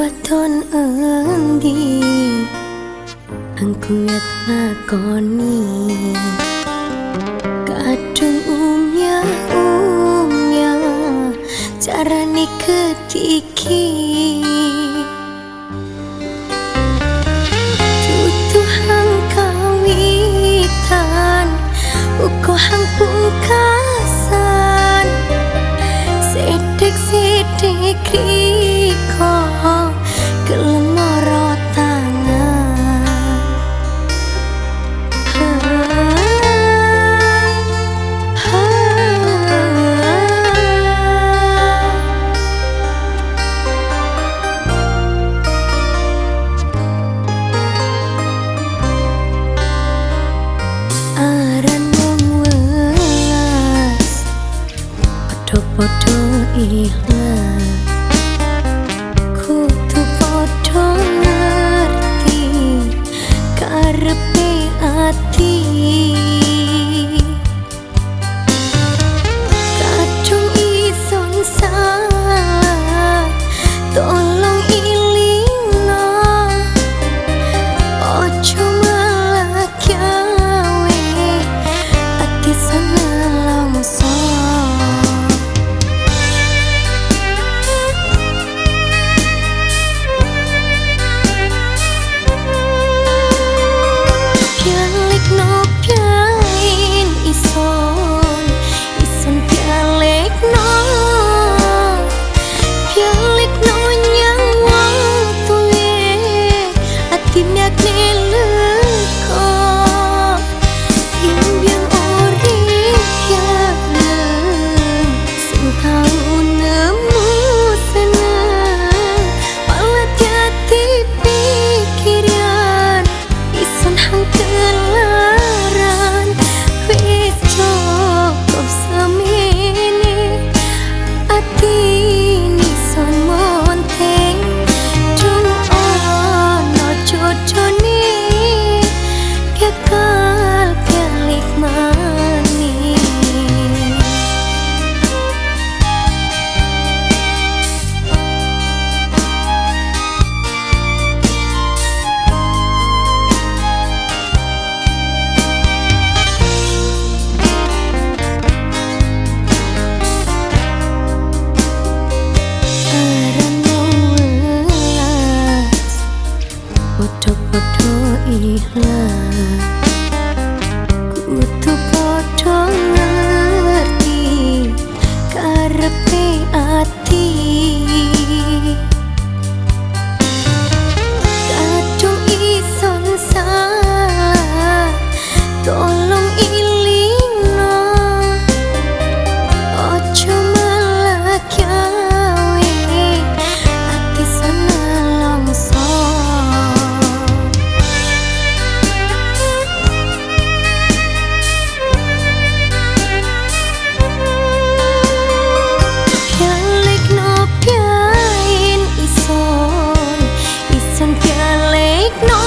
waton endi angkuat lakoni. Kadung umya umya carani ketikin 都。no.